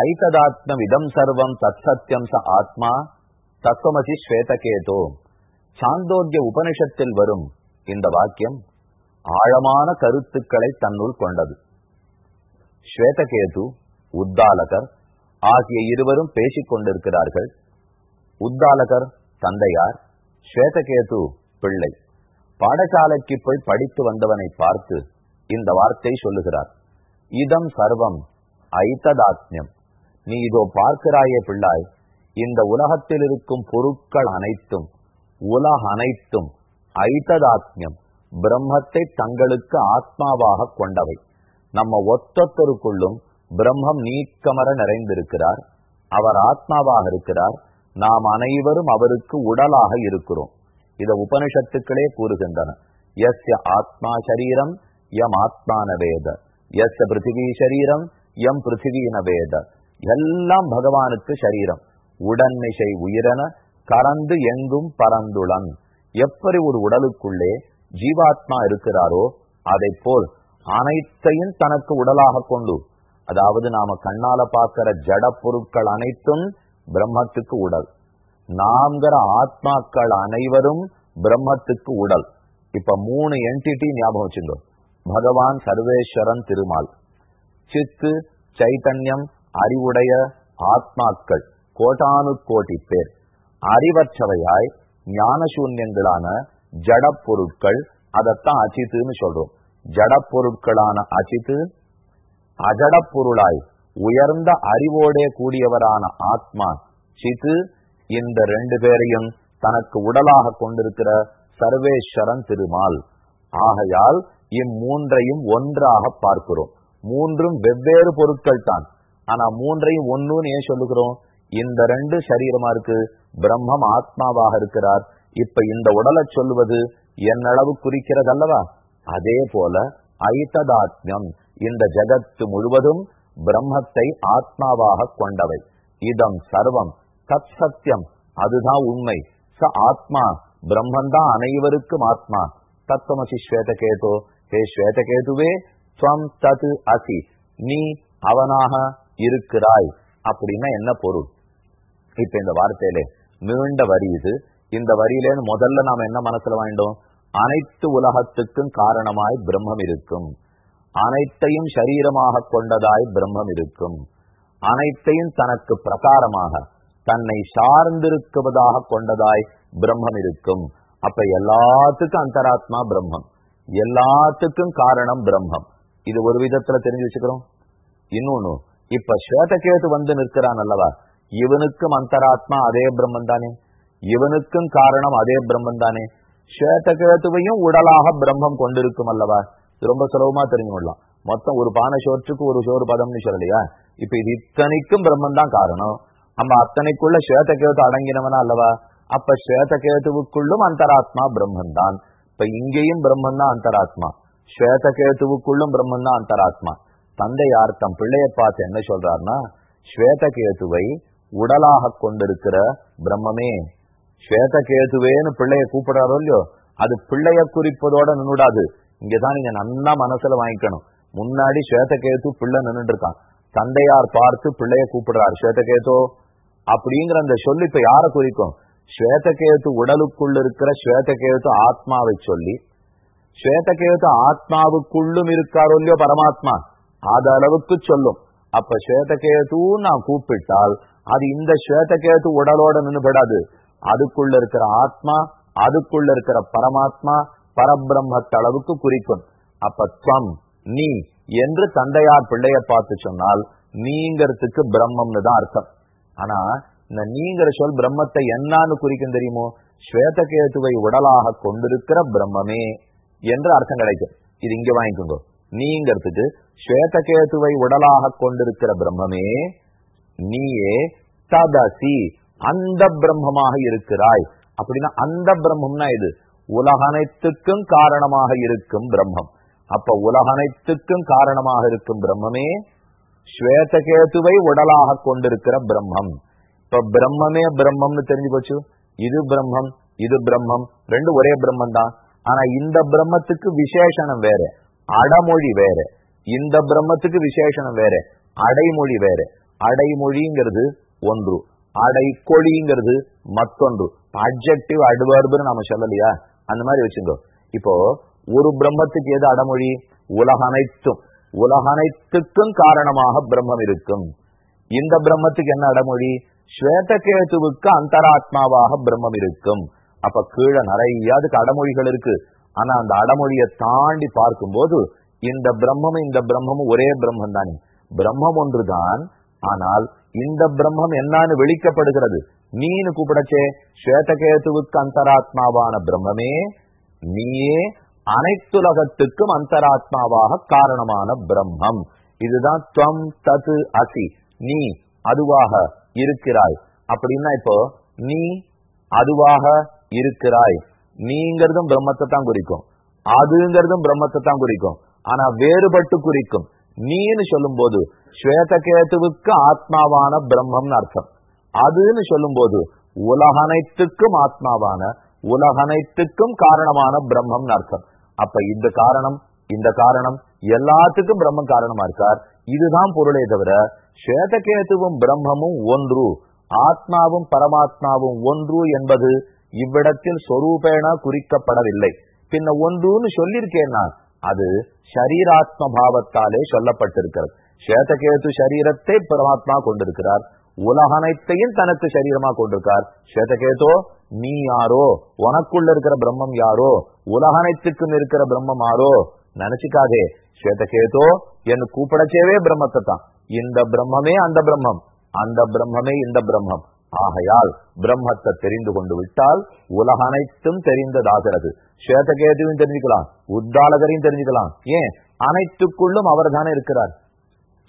ஐததாத்ம விதம் சர்வம் தத் சத்தியம் ச ஆத்மா தத்துவமசி ஸ்வேதகேதோ சாந்தோக்கிய உபனிஷத்தில் வரும் இந்த வாக்கியம் ஆழமான கருத்துக்களை தன்னுள் கொண்டது. ஸ்வேதகேது உத்தாலகர் ஆகிய இருவரும் பேசிக் கொண்டிருக்கிறார்கள். உத்தாலகர் தந்தையார் ஸ்வேதகேது பிள்ளை. பாடசாலைக்கு போய் படித்து வந்தவனை பார்த்து இந்த வார்த்தை சொல்லுகிறார். இதம் சர்வம் ஐத்ததாத்மியம். நீ இதோ பார்க்கிறாயே பிள்ளாய். இந்த உலகத்தில் இருக்கும் பொருட்கள் அனைத்தும் உலக அனைத்தும் ஐத்ததாத்மியம் பிரம்மத்தை தங்களுக்கு ஆத்மாவாக கொண்டவை. நம்ம ஒத்தொத்தருக்குள்ளும் பிரம்மம் நீக்கமர நிறைந்திருக்கிறார் அவர் ஆத்மாவாக இருக்கிறார் நாம் அனைவரும் அவருக்கு உடலாக இருக்கிறோம். இத உபனிஷத்துக்களே கூறுகின்றன. எஸ் ஆத்மா சரீரம் எம் ஆத்மான வேத. எஸ் பிருத்திவி சரீரம் எம் பிருத்திவீன வேத. எல்லாம் பகவானுக்கு சரீரம். உடன்மிசை உயிரென கறந்து எங்கும் பரந்துளன் எப்படி ஒரு உடலுக்குள்ளே ஜீவாத்மா இருக்கிறாரோ அதை போல் அனைத்தையும் தனக்கு உடலாக கொண்டு அதாவது நாம கண்ணால பார்க்கிற ஜட பொருட்கள் அனைத்தும் பிரம்மத்துக்கு உடல். நாம்கிற ஆத்மாக்கள் அனைவரும் பிரம்மத்துக்கு உடல். இப்ப மூணு என்டிட்டி ஞாபகம் வச்சுங்க பகவான் சர்வேஸ்வரன் திருமால். சித்து சைத்தன்யம் அறிவுடைய ஆத்மாக்கள் கோட்டானு கோட்டி பேர். அறிவற்றவையாய் ஞானசூன்யங்களான ஜட பொருட்கள் அதைத்தான் அச்சித்துன்னு சொல்றோம். ஜட பொருட்களான அச்சித்து அஜட பொருளாய் உயர்ந்த அறிவோடே கூடியவரான ஆத்மா சித்து இந்த ரெண்டு பேரையும் தனக்கு உடலாக கொண்டிருக்கிற சர்வேஸ்வரன் திருமால். ஆகையால் இம்மூன்றையும் ஒன்றாக பார்க்கிறோம். மூன்றும் வெவ்வேறு பொருட்கள் தான் ஆனா மூன்றையும் ஒன்னுன்னு ஏன் சொல்லுகிறோம்? இந்த ரெண்டு சரீரமா இருக்கு. பிரம்மம் ஆத்மாவாக இருக்கிறார். இப்ப இந்த உடலை சொல்லுவது என்னளவு குறிக்கிறது அல்லவா அதே போல ஐத்ததாத்மியம் இந்த ஜகத்து முழுவதும் பிரம்மத்தை ஆத்மாவாக கொண்டவை. இதம் சர்வம். தத் சத்தியம் அதுதான் உண்மை. ச ஆத்மா. பிரம்மந்தான் அனைவருக்கும் ஆத்மா. தத்துவமசி ஸ்வேதகேதோ. ஹே ஸ்வேதகேதுவே துவம் தது அசி. நீ அவனாக இருக்கிறாய் அப்படின்னா என்ன பொருள்? இப்ப இந்த வார்த்தையிலே நீண்ட வரி இது. இந்த வரியிலேன்னு முதல்ல நாம என்ன மனசுல வாங்கிட்டோம் அனைத்து உலகத்துக்கும் காரணமாய் பிரம்மம் இருக்கும். அனைத்தையும் சரீரமாக கொண்டதாய் பிரம்மம் இருக்கும். அனைத்தையும் தனக்கு பிரகாரமாக தன்னை சார்ந்திருக்குவதாக கொண்டதாய் பிரம்மம் இருக்கும். அப்ப எல்லாத்துக்கும் அந்தராத்மா பிரம்மம். எல்லாத்துக்கும் காரணம் பிரம்மம். இது ஒரு விதத்துல தெரிஞ்சு வச்சுக்கிறோம். இன்னொன்னு இப்ப ஸ்வேதகேது வந்து நிற்கிறான் அல்லவா? இவனுக்கும் அந்தராத்மா அதே பிரம்மன் தானே. இவனுக்கும் காரணம் அதே பிரம்மன் தானே. ஸ்வேதகேதுவையும் உடலாக பிரம்மம் கொண்டிருக்கும் அல்லவா? இது ரொம்ப சுலபமா தெரிஞ்சு கொள்ளலாம். மொத்தம் ஒரு பானை சோற்றுக்கு ஒரு சோறு பதம்னு சொல்லலையா? இப்ப இது இத்தனைக்கும் பிரம்மன் தான் காரணம். நம்ம அத்தனைக்குள்ள ஸ்வேதகேது அடங்கினவனா அல்லவா? அப்ப ஸ்வேதகேதுவுக்குள்ளும் அந்தராத்மா பிரம்மன் தான். இப்ப இங்கேயும் பிரம்மன் தான் அந்தராத்மா. ஸ்வேதகேதுவுக்குள்ளும் பிரம்மன் தான் அந்தராத்மா. தந்தையார் தம் பிள்ளையை பார்த்து என்ன சொல்றாருன்னா ஸ்வேதகேதுவை உடலாக கொண்டிருக்கிற பிரம்மமே ஸ்வேதகேதுவேன்னு பிள்ளைய கூப்பிடுறாரோ இல்லையோ அது பிள்ளைய குறிப்பதோட நின்னுடாது. இங்கதான் நீங்க நன்னா மனசுல வாங்கிக்கணும். முன்னாடி ஸ்வேதகேது பிள்ளை நின்றுட்டு இருக்கான் தந்தையார் பார்த்து பிள்ளைய கூப்பிடுறாரு ஸ்வேதகேதோ அப்படிங்கிற அந்த சொல்லி இப்ப யார குறிக்கும்? ஸ்வேதகேது உடலுக்குள்ள இருக்கிற ஸ்வேதகேது ஆத்மாவை சொல்லி ஸ்வேதகேது ஆத்மாவுக்குள்ளும் இருக்காரோ இல்லையோ பரமாத்மா அது அளவுக்கு சொல்லும். அப்ப ஸ்வேதகேது நான் கூப்பிட்டால் அது இந்த ஸ்வேதகேது உடலோட நின்றுபடாது அதுக்குள்ள இருக்கிற ஆத்மா அதுக்குள்ள இருக்கிற பரமாத்மா பரபிரம்மத்த அளவுக்கு குறிக்கும். அப்ப துவம் நீ என்று தந்தையார் பிள்ளைய பார்த்து சொன்னால் நீங்கிறதுக்கு பிரம்மம்னு தான் அர்த்தம். ஆனா இந்த நீங்கிற சொல் பிரம்மத்தை என்னான்னு குறிக்கும் தெரியுமோ? ஸ்வேதகேதுவை உடலாக கொண்டிருக்கிற பிரம்மமே என்று அர்த்தம் கிடைக்கும். இது இங்க வாங்கிக்கோங்க. நீங்கிறதுக்கு ஸ்வேதகேதுவை உடலாக கொண்டிருக்கிற பிரம்மமே நீயே ததசி அந்த பிரம்மமாக இருக்கிறாய். அப்படின்னா அந்த பிரம்மம்னா இது உலகனைத்துக்கும் காரணமாக இருக்கும் பிரம்மம். அப்ப உலகனைத்துக்கும் காரணமாக இருக்கும் பிரம்மமே ஸ்வேதகேதுவை உடலாக கொண்டிருக்கிற பிரம்மம். இப்ப பிரம்மமே பிரம்மம்னு தெரிஞ்சு போச்சு. இது பிரம்மம் இது பிரம்மம் ரெண்டு ஒரே பிரம்மம் தான் ஆனா இந்த பிரம்மத்துக்கு விசேஷனம் வேற. அடமொழி வேற. இந்த பிரம்மத்துக்கு விசேஷனம் வேற. அடைமொழி வேற. அடைமொழிங்கிறது ஒன்று. அடைக்கொழிங்கிறது மத்தொன்று அப்ஜெக்டிவ் அட்வர்புன்னு நாம சொல்லலையா? அந்த மாதிரி வச்சுங்க. இப்போ ஒரு பிரம்மத்துக்கு எது அடமொழி? உலக அனைத்தும். உலக அனைத்துக்கும் காரணமாக பிரம்மம் இருக்கும். இந்த பிரம்மத்துக்கு என்ன அடமொழி? ஸ்வேதகேதுவுக்கு அந்தராத்மாவாக பிரம்மம் இருக்கும். அப்ப கீழே நிறைய அதுக்கு அடமொழிகள் இருக்கு. ஆனா அந்த அடமொழியை தாண்டி பார்க்கும்போது இந்த பிரம்மமும் இந்த பிரம்மமும் ஒரே பிரம்மம் தானே. பிரம்மம் ஒன்றுதான் ஆனால் இந்த பிரம்மம் என்னன்னு வெளிக்கப்படுகிறது நீனு கூப்பிடச்சே ஸ்வேதகேதுவுக்கு அந்தராத்மாவான பிரம்மமே நீயே அனைத்துலகத்துக்கும் அந்தராத்மாவாக காரணமான பிரம்மம். இதுதான் துவம் தது அசி. நீ அதுவாக இருக்கிறாய். அப்படின்னா இப்போ நீ அதுவாக இருக்கிறாய். நீங்கிறதும் பிரம்மத்தை தான் குறிக்கும். அதுங்கிறதும் பிரம்மத்தை தான் குறிக்கும். ஆனா வேறுபட்டு குறிக்கும். நீன்னு சொல்லும் போது ஸ்வேதகேத்துவுக்கு ஆத்மாவான பிரம்மம்னு அர்த்தம். அதுன்னு சொல்லும் போது உலகனைத்துக்கும் ஆத்மாவான உலகனைத்துக்கும் காரணமான பிரம்மம்னு அர்த்தம். அப்ப இந்த காரணம் இந்த காரணம் எல்லாத்துக்கும் பிரம்மம் காரணமா இருக்கார். இதுதான் பொருளே தவிர ஸ்வேதகேத்துவும் பிரம்மமும் ஒன்று ஆத்மாவும் பரமாத்மாவும் ஒன்று என்பது இவ்விடத்தில் சொரூபேனா குறிக்கப்படவில்லை. பின்ன ஒன்றுன்னு சொல்லியிருக்கேன்னா அது ஷரீராத்ம பாவத்தாலே சொல்லப்பட்டிருக்கிறது. ஸ்வேதகேது சரீரத்தை பரமாத்மா கொண்டிருக்கிறார். உலகனைத்தையும் தனக்கு சரீரமா கொண்டிருக்கார். ஸ்வேதகேதோ நீ யாரோ? உனக்குள்ள இருக்கிற பிரம்மம் யாரோ? உலகனைத்துக்கும் இருக்கிற பிரம்மம் யாரோ? நினைச்சுக்காதே. ஸ்வேதகேதோ என்று கூப்பிடச்சேவே பிரம்மத்தை தான் இந்த பிரம்மமே அந்த பிரம்மம். அந்த பிரம்மமே இந்த பிரம்மம். ஆகையால் பிரம்மத்தை தெரிந்து கொண்டு விட்டால் உலக அனைத்தும் தெரிந்ததாகிறது. ஸ்வேதகேதுவும் தெரிஞ்சுக்கலாம் உத்தாலகரையும் தெரிஞ்சுக்கலாம். ஏன்? அனைத்துக்குள்ளும் அவர் தானே இருக்கிறார்.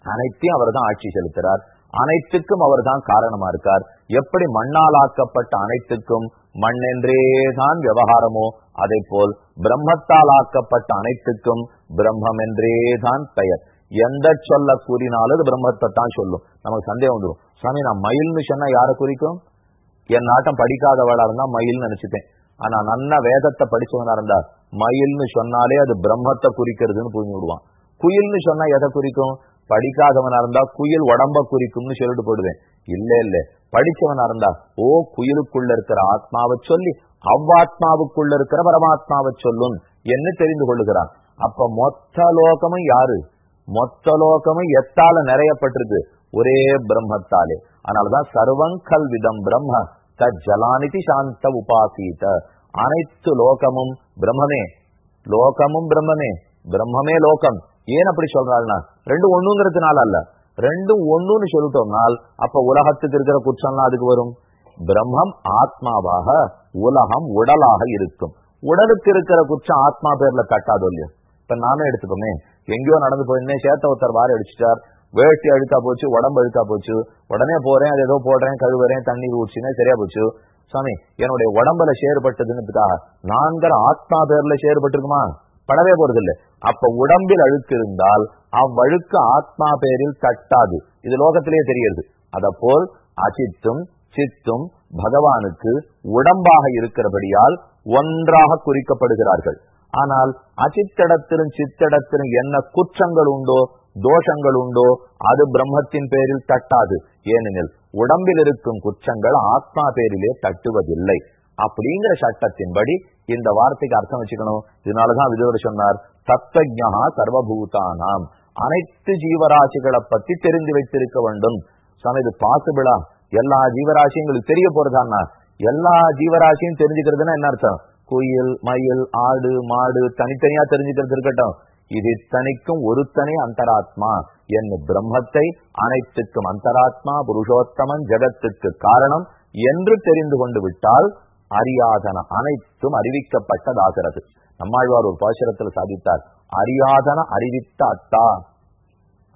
அனைத்தையும் அவர் தான் ஆட்சி செலுத்துறார். அனைத்துக்கும் அவர் தான் காரணமா இருக்கார். எப்படி மண்ணால் ஆக்கப்பட்ட அனைத்துக்கும்? மண்ணென்றே தான் விவகாரமோ? அதே போல் பிரம்மத்தால் ஆக்கப்பட்ட அனைத்துக்கும் பிரம்மம் என்றே தான் பெயர். எந்த சொல்ல கூறினாலும் பிரம்மத்தை தான் சொல்லும். நமக்கு சந்தேகம் வந்துடும் சாமி நான் மயில்னு சொன்னா யாரை குறிக்கும்? என் நாட்டம் படிக்காதவளா இருந்தா மயில்னு நினைச்சுட்டேன். ஆனா நன்ன வேதத்தை படிச்சவனா இருந்தா மயில்னு சொன்னாலே அது பிரம்மத்தை குறிக்கிறதுன்னு புரிஞ்சு விடுவான். குயில்னு சொன்னா எதை குறிக்கும்? படிக்காதவனா இருந்தா குயில் உடம்ப குறிக்கும்னு சொல்லிட்டு போடுவேன் இல்ல இல்ல. படிச்சவனா இருந்தா ஓ குயிலுக்குள்ள இருக்கிற ஆத்மாவை சொல்லி அவ்வாத்மாவுக்குள்ள இருக்கிற பரமாத்மாவை சொல்லும் என்று தெரிந்து கொள்ளுகிறான். அப்ப மொத்த லோகமும் யாரு? மொத்த லோகமும் எத்தால நிறையப்பட்டிருக்கு. ஒரே பிரம்மத்தாலே. அதனாலதான் சர்வங்கல் விதம் பிரம்ம தஜலானிதி சாந்த உபாசீத. அனைத்து லோகமும் பிரம்மமே. லோகமும் பிரம்மமே. பிரம்மமே லோகம். ஏன் அப்படி சொல்றாள்னா ரெண்டும் ஒண்ணுங்கிறதுனால அல்ல. ரெண்டும் ஒண்ணுன்னு சொல்லிட்டோம்னால் அப்ப உலகத்துக்கு இருக்கிற குற்றம்லாம் அதுக்கு வரும்? பிரம்மம் ஆத்மாவாக உலகம் உடலாக இருக்கும். உடலுக்கு இருக்கிற குற்றம் ஆத்மா பேர்ல தட்டாதோ இல்லையா? இப்ப நானும் எடுத்துக்கோமே. எங்கேயோ நடந்து போயிருந்தேன் சேத்த ஒருத்தர் வாரி அடிச்சுட்டார். வேட்டி அழுத்தா போச்சு உடம்பு அழுத்தா போச்சு. உடனே போறேன் அது ஏதோ போடுறேன் கழுவுறேன் தண்ணி ஊற்றினேன் சரியா போச்சு. சுவாமி என்னுடைய உடம்புல சேறுபட்டதுன்னு நான்கிற ஆத்மா பேர்ல சேறுபட்டிருக்குமா? படவே போறது இல்லை அப்ப உடம்பில் அழுக்கு இருந்தால் அவ்வழுக்கு ஆத்மா பேரில் தட்டாது. இது லோகத்திலேயே தெரியுது அத போல் அச்சித்தும் சித்தும் பகவானுக்கு உடம்பாக இருக்கிறபடியால் ஒன்றாக குறிக்கப்படுகிறார்கள். ஆனால் அச்சித்தடத்திலும் சித்தடத்திலும் என்ன குற்றங்கள் உண்டோ தோஷங்கள் உண்டோ அது பிரம்மத்தின் பேரில் தட்டாது. ஏனெனில் உடம்பில் இருக்கும் குற்றங்கள் ஆத்மா பேரிலே தட்டுவதில்லை. அப்படிங்கிற சட்டத்தின்படி இந்த வார்த்தைக்கு அர்த்தம் வச்சுக்கணும். இதனாலதான் விதுவர் சொன்னார் தத்தஜா சர்வபூதானாம். அனைத்து ஜீவராசிகளை பத்தி தெரிந்து வைத்திருக்க வேண்டும். சாமி இது பாசிபிளா எல்லா ஜீவராசியும் உங்களுக்கு தெரிய போறதான்னா? எல்லா ஜீவராசியும் தெரிஞ்சுக்கிறதுனா என்ன அர்த்தம்? குயில் மயில் ஆடு மாடு தனித்தனியா தெரிஞ்சுக்கிறது இருக்கட்டும். இத்தனைக்கும் ஒருத்தனே அந்தராத்மா என் பிரம்மத்தை அனைத்துக்கும் அந்தராத்மா புருஷோத்தமன் ஜெகத்துக்கு காரணம் என்று தெரிந்து கொண்டு விட்டால் அறியாதன அனைத்தும் அறிவிக்கப்பட்டதாகிறது. நம்மாழ்வார் ஒரு பாசுரத்தில் சாதித்தார் அறியாதன அறிவித்த அத்தா.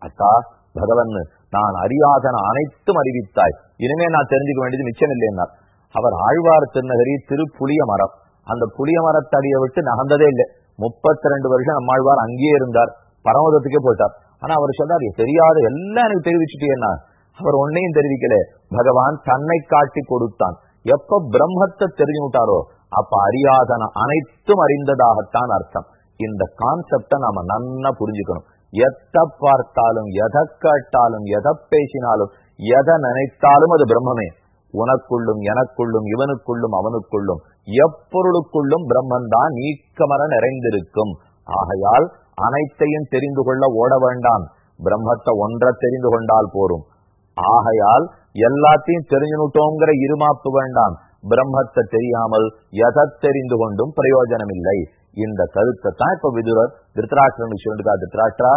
அத்தா பகவன் நான் அறியாதன அனைத்தும் அறிவித்தாய். இனிமே நான் தெரிஞ்சுக்க வேண்டியது நிச்சயம் இல்லைன்னார். அவர் ஆழ்வார் திருநகரி திருப்புளிய மரம். அந்த புளிய மரத்தடியை விட்டு நகர்ந்ததே இல்லை. முப்பத்தி ரெண்டு வருஷம் நம்மாழ்வார் அங்கேயே இருந்தார். பரமதத்துக்கே போயிட்டார். ஆனா அவர் சொன்னார் தெரியாத எல்லாம் எனக்கு தெரிவிச்சுட்டேன்னா அவர் ஒன்னையும் தெரிவிக்கல. பகவான் தன்னை காட்டி கொடுத்தான். எப்ப பிரம்மத்தை தெரிஞ்சு விட்டாரோ அப்ப அறியாதன அனைத்தும் அறிந்ததாகத்தான் அர்த்தம். இந்த கான்செப்ட நாம நன்னா புரிஞ்சுக்கணும். எதை பார்த்தாலும் எதை கேட்டாலும் எதை பேசினாலும் எதை நினைத்தாலும் அது பிரம்மமே. உனக்குள்ளும் எனக்குள்ளும் இவனுக்குள்ளும் அவனுக்குள்ளும். எப்பொருளுக்குள்ளும் பிரம்மன் தான் நீக்கமர நிறைந்திருக்கும். ஆகையால் அனைத்தையும் தெரிந்து கொள்ள ஓட வேண்டாம். பிரம்மத்தை ஒன்ற தெரிந்து கொண்டால் போரும். ஆகையால் எல்லாத்தையும் தெரிஞ்சுனுட்டோங்கிற இருமாப்பு வேண்டாம். பிரம்மத்தை தெரியாமல் எதை தெரிந்து கொண்டும் பிரயோஜனம் இல்லை இந்த கருத்தை தான் இப்ப விதுரர் திருத்தராஷ்டிரம் சொல்லிருக்கா திருத்தராஷ்டிரா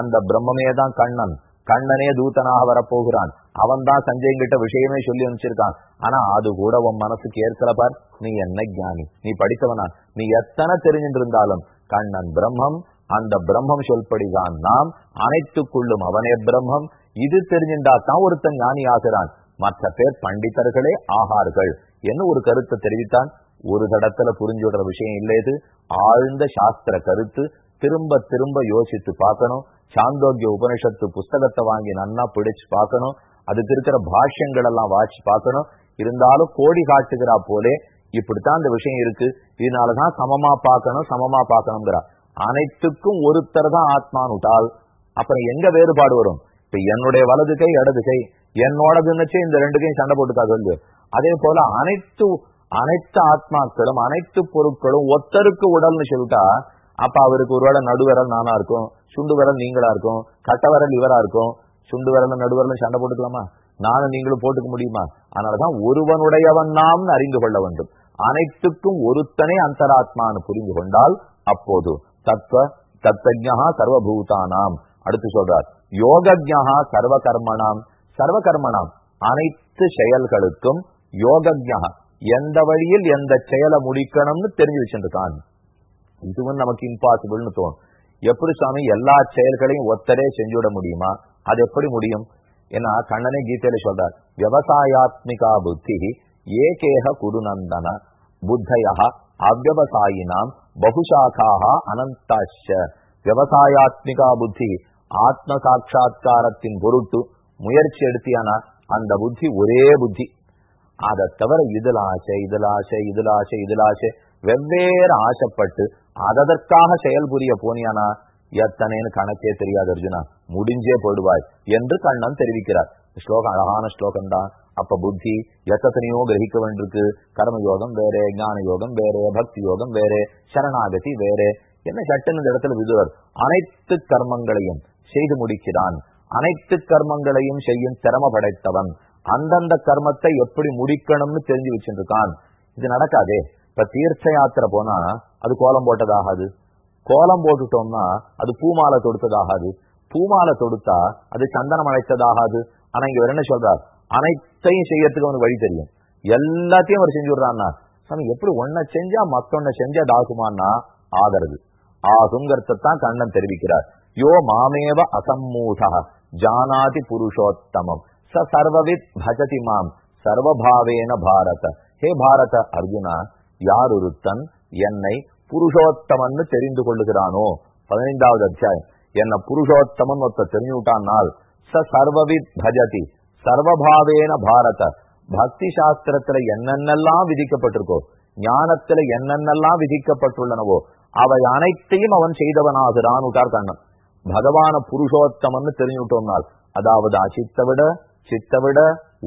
அந்த பிரம்மமே தான் கண்ணன். கண்ணனே தூதனாக வரப்போகிறான். அவன் தான் சஞ்சய் கிட்ட விஷயமே சொல்லி அனுப்பிச்சிருக்கான். ஆனா அது கூட உன் மனசுக்கு ஏற்கல பார். நீ என்ன ஞானி? நீ படித்தவனா? நீ எத்தனை தெரிஞ்சிட்டு இருந்தாலும் கண்ணன் பிரம்மம் அந்த பிரம்மம் சொல்படிதான் நாம். அனைத்துக்குள்ளும் அவனே பிரம்மம். இது தெரிஞ்சின்றா தான் ஒருத்தன் ஞானி ஆகிறான். மற்ற பேர் பண்டிதர்களே ஆகார்கள். என்ன ஒரு கருத்தை தெரிவித்தான்? ஒரு தடத்துல புரிஞ்சுடுற விஷயம் இல்லையது ஆழ்ந்த சாஸ்திர கருத்து. திரும்ப திரும்ப யோசித்து பார்க்கணும். சாந்தோக்கிய உபனிஷத்து புஸ்தகத்தை வாங்கி நன்னா பிடிச்சு பார்க்கணும். அதுக்கு இருக்கிற பாஷ்யங்கள் எல்லாம் வாசி பார்க்கணும். இருந்தாலும் கோடி காட்டுகிறா போலே இப்படித்தான் அந்த விஷயம் இருக்கு. இதனாலதான் சமமா பார்க்கணும் சமமா பார்க்கணுங்கிறா அனைத்துக்கும் ஒருத்தர் தான் ஆத்மானுட்டால் அப்புறம் எங்க வேறுபாடு வரும்? இப்ப என்னுடைய வலது கை இடது கை. என்னோடதுன்னுச்சு இந்த ரெண்டு கையும் சண்டை போட்டுக்கா சொல்லு. அதே போல அனைத்து அனைத்து ஆத்மாக்களும் அனைத்து பொருட்களும் ஒத்தருக்கு உடல்னு சொல்லிட்டா அப்ப அவருக்கு ஒருவேளை நடுவரல் நானா இருக்கும் சுண்டு விரல் நீங்களா இருக்கும் கட்ட விரல் இவரா இருக்கும் சுண்டு வரல நடுவரல் சண்டை போட்டுக்கலாமா? நானும் நீங்களும் போட்டுக்க முடியுமா? அதனாலதான் ஒருவனுடையவன் நாம் அறிந்து கொள்ள வேண்டும். அனைத்துக்கும் ஒருத்தனே அந்தராத்மான்னு புரிந்து கொண்டால் அப்போது தத்துவ தத்தஜா சர்வபூதானாம். அடுத்து சொல்றார் யோகஜா சர்வ கர்மணாம் சர்வ கர்மணாம் அனைத்து செயல்களுக்கும் யோகஜா எந்த வழியில் எந்த செயலை முடிக்கணும்னு தெரிஞ்சு வச்சிருக்கான் இதுவும் நமக்கு இம்பாசிபிள்னு தோணும். எப்படி சுவாமி எல்லா செயல்களையும் ஒத்தரே செஞ்சுவிட முடியுமா? அது எப்படி முடியும்? ஏன்னா கண்ணனே கீதையில சொல்றார் விவசாயாத்மிகா புத்தி ஏகேக குருநந்தன புத்தயா அவ்வசாயினாம் பகுசாக்காக அனந்தாஷ விவசாயாத்மிகா புத்தி ஆத்ம சாட்சா்காரத்தின் பொருட்டு முயற்சி எடுத்தியானா அந்த புத்தி ஒரே புத்தி அதை தவிர இதில் ஆசை இதில் ஆசை இதில் ஆசை இதில் ஆசை வெவ்வேறு ஆசைப்பட்டு அதற்காக செயல் புரிய போனியானா எத்தனைன்னு கணக்கே தெரியாது அர்ஜுனா முடிஞ்சே போடுவாய் என்று கண்ணன் தெரிவிக்கிறார். ஸ்லோகம் அழகான ஸ்லோகம் தான் அப்ப புத்தி எத்தனையோ கிரகிக்க வேண்டியிருக்கு. கர்மயோகம் வேற ஞான யோகம் வேற பக்தி யோகம் வேற சரணாகதி வேற. என்ன சட்டன் இந்த இடத்துல விதுவர். அனைத்து கர்மங்களையும் செய்து முடிக்கிறான். அனைத்து கர்மங்களையும் செய்யும் திறம படைத்தவன். அந்தந்த கர்மத்தை எப்படி முடிக்கணும்னு தெரிஞ்சு வச்சிருக்கான். இது நடக்காதே. இப்ப தீர்த்த யாத்திரை போனா அது கோலம் போட்டதாகாது. கோலம் போட்டுட்டோம்னா அது பூமாலை தொடுத்ததாகாது. பூமாலை தொடுத்தா அது சந்தனம் அழைத்ததாகாது ஆனா இங்க என்ன சொல்றார் அனைத்தையும் செய்யறதுக்கு அவனுக்கு வழி தெரியும். எல்லாத்தையும் அவர் செஞ்சு விடுறான்னா சாமி எப்படி ஒன்ன செஞ்சா மத்தொன்ன செஞ்சா தாகுமான்னா ஆகிறது. ஆகுங்கிறதான் கண்ணன் தெரிவிக்கிறார். யோ மாமேவ அசம்மூடா ஜானாதி புருஷோத்தமம் ச சர்வவித் பஜதி மாம் சர்வபாவேன பாரத. ஹே பாரத அர்ஜுனா யார் ஒருத்தன் என்னை புருஷோத்தமன்னு தெரிந்து கொள்ளுகிறானோ? பதினைந்தாவது அத்தியாயம். என்ன புருஷோத்தமன் ஒருத்த தெரிஞ்சு விட்டானால் ச சர்வவித் பஜதி சர்வபாவேன பாரத. பக்தி சாஸ்திரத்துல என்னென்னலாம் விதிக்கப்பட்டிருக்கோ ஞானத்துல என்னென்னலாம் விதிக்கப்பட்டுள்ளனவோ அவை அனைத்தையும் அவன் செய்தவனாகிறான் உட்டார் கண்ணன். பகவான புருஷோத்தமன் தெரிஞ்சுட்டோம்னால் அதாவது அசித்த விட சித்த விட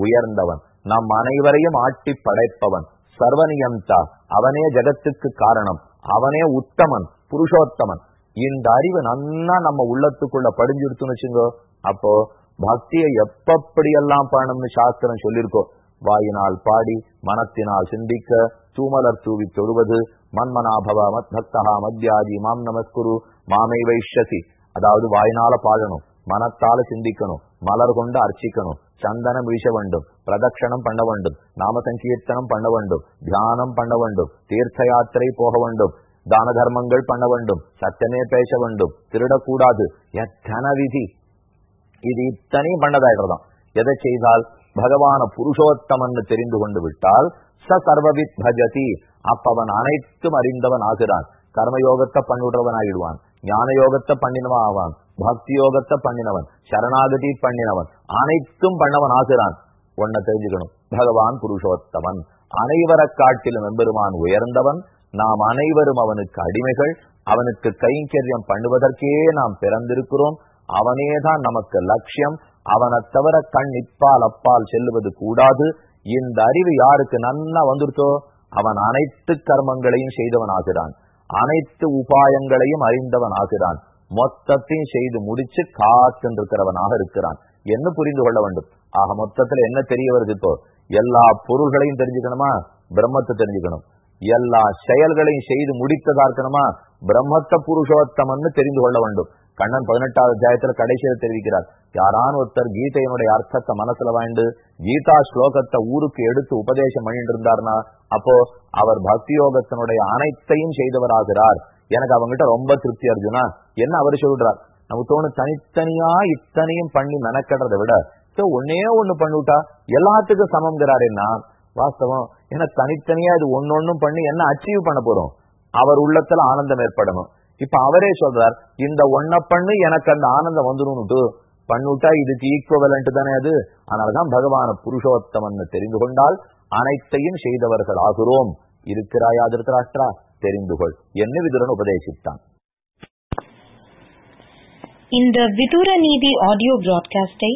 உயர்ந்தவன். நம் அனைவரையும் ஆட்டி படைப்பவன். சர்வனியந்தா அவனே ஜகத்துக்கு காரணம். அவனே உத்தமன். புருஷோத்தமன். இந்த அறிவு நன்னா நம்ம உள்ளத்துக்குள்ள படிஞ்சிருத்துன்னு வச்சுங்கோ அப்போ பக்தியை எப்படியெல்லாம் பண்ணணும்னு சாஸ்திரம் சொல்லியிருக்கோம் வாயினால் பாடி மனத்தினால் சிந்திக்க தூமலர் தூவி தொழுவது மன்மனாபவ மத் பக்தகா மத்யாதி மாம் நமஸ்குரு மாமை வைஷசி அதாவது வாயினால பாடணும் மனத்தால சிந்திக்கணும் மலர் கொண்டு அர்ச்சிக்கணும் சந்தனம் வீச வேண்டும் பிரதட்சணம் பண்ண வேண்டும் நாம சங்கீர்த்தனம் பண்ண வேண்டும் தியானம் பண்ண வேண்டும் தீர்த்த யாத்திரை போக வேண்டும் தான தர்மங்கள் பண்ண வேண்டும் சத்தமே பேச வேண்டும் திருடக்கூடாது எத்தனை விதி. இது இத்தனையும் பண்ணதாயிடுறதாம். எதை செய்தால்? பகவான புருஷோத்தமன் தெரிந்து கொண்டு விட்டால் ச சர்வவித் பஜதி. அப்பவன் அனைத்தும் அறிந்தவன் ஆகிறான். கர்மயோகத்தை பண்ணிவிடுறவன் ஆகிடுவான் ஞான யோகத்தை பண்ணினவன் ஆவான். பக்தி யோகத்தை பண்ணினவன். சரணாகதி பண்ணினவன். அனைத்தும் பண்ணவன் ஆகிறான். ஒன்ன தெரிஞ்சுக்கணும். பகவான் புருஷோத்தமன். அனைவரை காட்டிலும் எம்பெருமான் உயர்ந்தவன். நாம் அனைவரும் அவனுக்கு அடிமைகள் அவனுக்கு கைங்கரியம் பண்ணுவதற்கே நாம் பிறந்திருக்கிறோம். அவனேதான் நமக்கு லட்சியம். அவனை தவிர கண் இப்பால் அப்பால் செல்லுவது கூடாது. இந்த அறிவு யாருக்கு நன்னா வந்துருத்தோ அவன் அனைத்து கர்மங்களையும் செய்தவன் ஆகிறான் அனைத்து உபாயங்களையும் அறிந்தவன் ஆகிறான் மொத்தத்தையும் செய்து முடிச்சு காத்திருக்கிறவனாக இருக்கிறான். என்ன புரிந்து கொள்ள வேண்டும்? ஆக மொத்தத்துல என்ன தெரிய வருது இப்போ? எல்லா பொருள்களையும் தெரிஞ்சுக்கணுமா? பிரம்மத்தை தெரிஞ்சுக்கணும். எல்லா செயல்களையும் செய்து முடித்ததா இருக்கணுமா? பிரம்மத்த புருஷோத்தமன்னு தெரிந்து கொள்ள வேண்டும். கண்ணன் பதினெட்டாவது அத்தியாயத்துல கடைசியில தெரிவிக்கிறார். யாரான ஒருத்தர் கீதையினுடைய அர்த்தத்தை மனசுல வாய்ந்து கீதா ஸ்லோகத்தை ஊருக்கு எடுத்து உபதேசம் பண்ணிட்டு இருந்தார்னா அப்போ அவர் பக்தி யோகத்தினுடைய அனைத்தையும் செய்தவராகிறார். எனக்கு அவங்ககிட்ட ரொம்ப திருப்தி அர்ஜுனா என்ன அவர் சொல்றார்? நமக்கு தோணு தனித்தனியா இத்தனையும் பண்ணி மெனக்கடுறதை விட ஒன்னே ஒண்ணு பண்ணிவிட்டா எல்லாத்துக்கும் சமம்ங்கிறார் என்ன வாஸ்தவம். ஏன்னா தனித்தனியா இது ஒன்னொன்னும் பண்ணி என்ன அச்சீவ் பண்ண போறோம்? அவர் உள்ளத்துல ஆனந்தம் ஏற்படணும். இப்ப அவரே சொல்றார் இந்த ஒன்ன பண்ணு எனக்கு அந்த ஆனந்தம் வந்துடும் பண்ணுட்டா இதுக்கு ஈக்குவலண்ட் தானே அது? அதனாலதான் பகவான புருஷோத்தமன் தெரிந்து கொண்டால் அனைத்தையும் செய்தவர்கள் ஆகிறோம். இருக்கிறாயா திருத்தராஷ்டிரா தெரிந்து கொள். என்ன விதுரன் உபதேசித்தான். இந்த விதுர நீதி ஆடியோ பிராட்காஸ்டை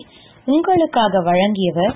உங்களுக்காக வழங்கியவர்